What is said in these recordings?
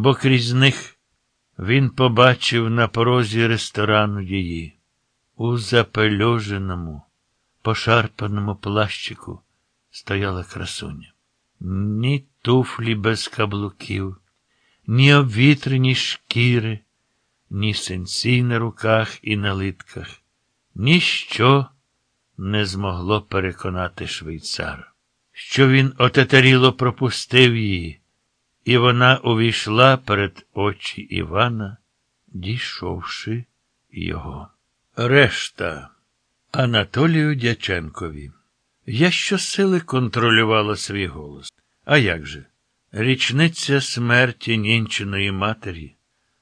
бо крізь них він побачив на порозі ресторану її. У запельоженому, пошарпаному плащику стояла красуня. Ні туфлі без каблуків, ні обвітрені шкіри, ні синці на руках і на литках, ніщо не змогло переконати швейцара, що він отетеріло пропустив її, і вона увійшла перед очі Івана, дійшовши його. Решта Анатолію Дяченкові. Я щосили контролювала свій голос. А як же? Річниця смерті нінчиної матері,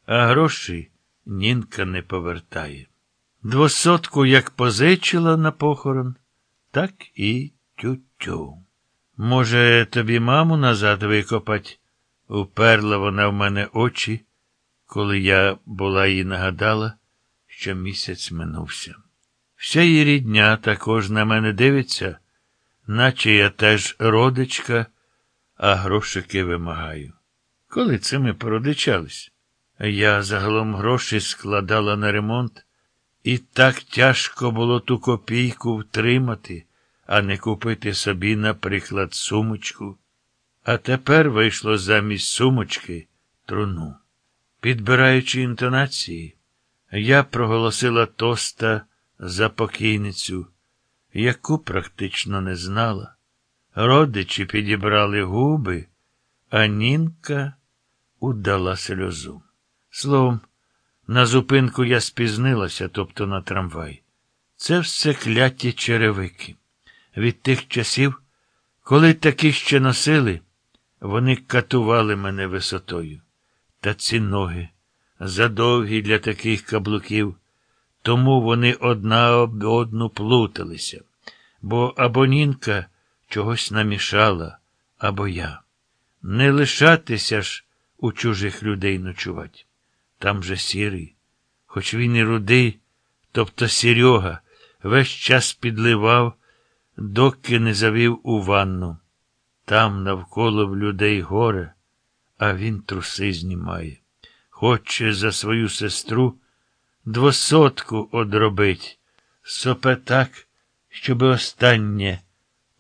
а гроші нінка не повертає. Двосотку як позичила на похорон, так і тю-тю. Може, тобі маму назад викопать? Уперла вона в мене очі, коли я була їй нагадала, що місяць минувся. Вся її рідня також на мене дивиться, наче я теж родичка, а грошики вимагаю. Коли це ми породичались? Я загалом гроші складала на ремонт, і так тяжко було ту копійку втримати, а не купити собі, наприклад, сумочку. А тепер вийшло замість сумочки труну. Підбираючи інтонації, я проголосила тоста за покійницю, яку практично не знала. Родичі підібрали губи, а Нінка удала сльозу. Словом, на зупинку я спізнилася, тобто на трамвай. Це все кляті черевики. Від тих часів, коли такі ще носили, вони катували мене висотою. Та ці ноги задовгі для таких каблуків, тому вони одна об одну плуталися, бо або Нінка чогось намішала, або я. Не лишатися ж у чужих людей ночувати. Там же сірий, хоч він і рудий, тобто Серега, весь час підливав, доки не завів у ванну. Там навколо в людей горе, а він труси знімає. Хоче за свою сестру двосотку одробить, сопе так, щоби останнє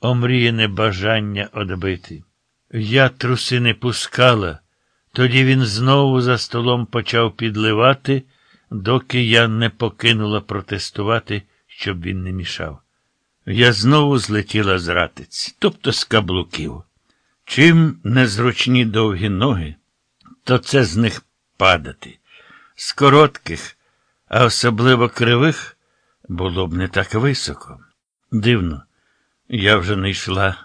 омріяне бажання одбити. Я труси не пускала, тоді він знову за столом почав підливати, доки я не покинула протестувати, щоб він не мішав. Я знову злетіла з ратиць, тобто з каблуків. Чим незручні довгі ноги, то це з них падати. З коротких, а особливо кривих, було б не так високо. Дивно, я вже не йшла.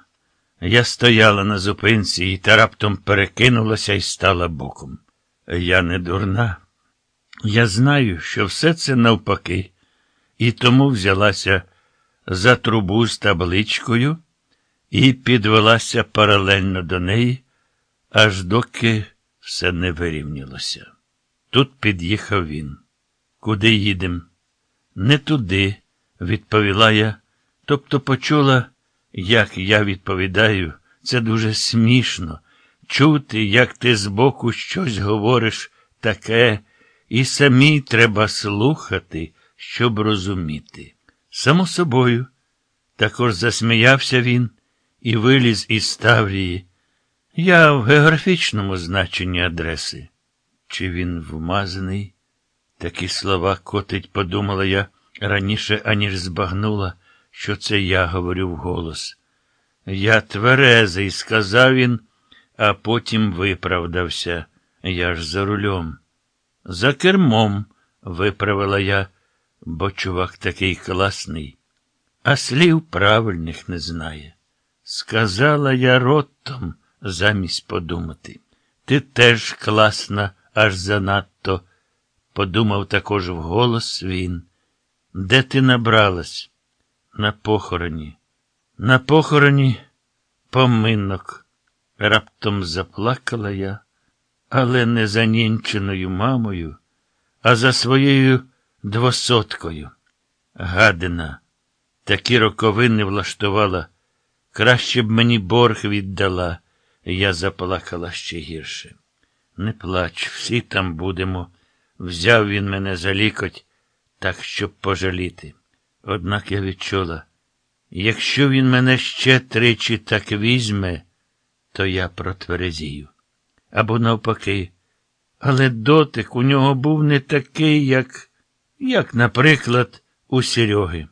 Я стояла на зупинці і та раптом перекинулася і стала боком. Я не дурна. Я знаю, що все це навпаки, і тому взялася за трубу з табличкою і підвелася паралельно до неї, аж доки все не вирівнялося. Тут під'їхав він. Куди їдем? Не туди, відповіла я, тобто почула, як я відповідаю, це дуже смішно. Чути, як ти збоку щось говориш таке, і самій треба слухати, щоб розуміти. Само собою, також засміявся він і виліз із Таврії. Я в географічному значенні адреси. Чи він вмазаний? Такі слова котить, подумала я раніше, аніж збагнула, що це я говорю вголос. Я тверезий, сказав він, а потім виправдався. Я ж за рулем. За кермом, виправила я, бо чувак такий класний, а слів правильних не знає. Сказала я ротом замість подумати. Ти теж класна, аж занадто, подумав також вголос він. Де ти набралась? На похороні. На похороні поминок. Раптом заплакала я, але не за нінченою мамою, а за своєю двосоткою. Гадина, такі роковини влаштувала. Краще б мені борг віддала, я заплакала ще гірше. Не плач, всі там будемо. Взяв він мене за лікоть, так, щоб пожаліти. Однак я відчула, якщо він мене ще тричі так візьме, то я протверезію. Або навпаки. Але дотик у нього був не такий, як, як, наприклад, у Серьоги.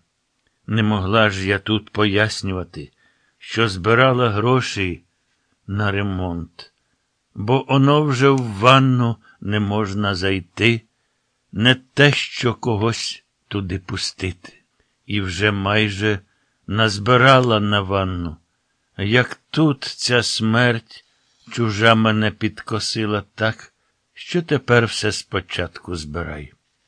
Не могла ж я тут пояснювати, що збирала гроші на ремонт, бо оно вже в ванну не можна зайти, не те, що когось туди пустити. І вже майже назбирала на ванну, як тут ця смерть чужа мене підкосила так, що тепер все спочатку збирай.